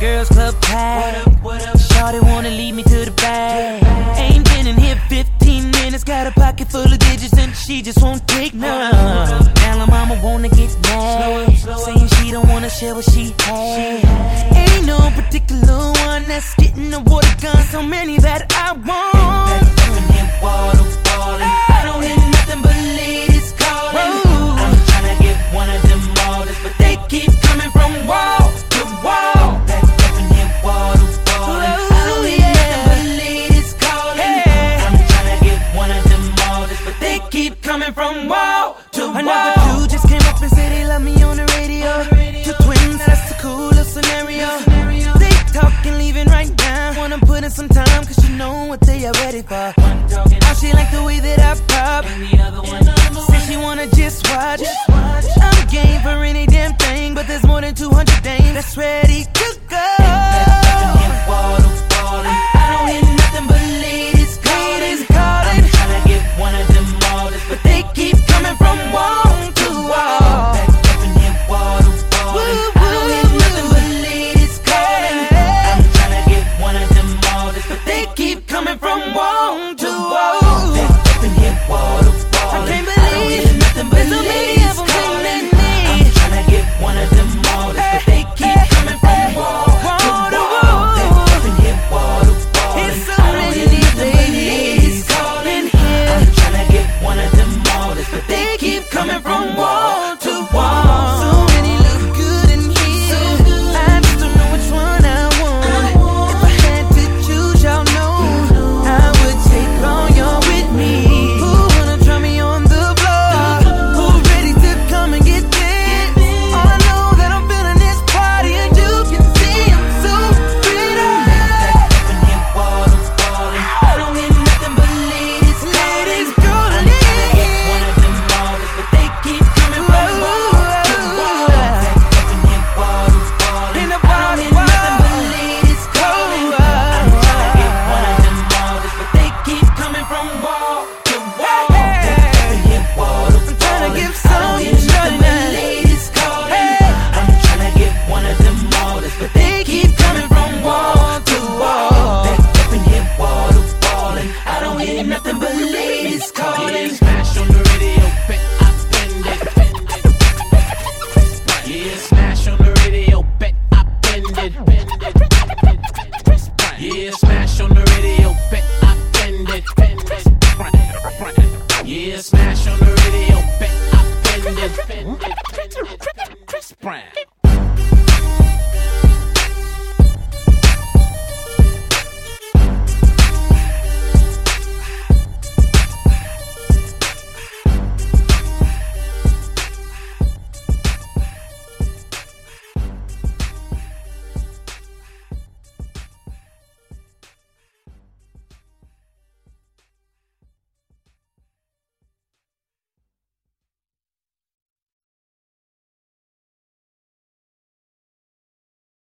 girls club packed. Shawty wanna lead me to the back. Ain't been in here 15 minutes, got a pocket full of digits and she just won't take none. Now mama wanna get mad, saying she don't wanna share what she has. Ain't no particular one that's getting the water gun, so many that I want. went from wow to Another dude just came up and said he love me on the radio. The. Two twins, that's the coolest scenario. scenario. They talking, leaving right now. Wanna put in some time, cause you know what they are ready for. Now she like the way that I pop. And the other one, the she wanna just watch. just watch. I'm game for any damn coming from one to Meridian, bet I bend it. Chris Brown.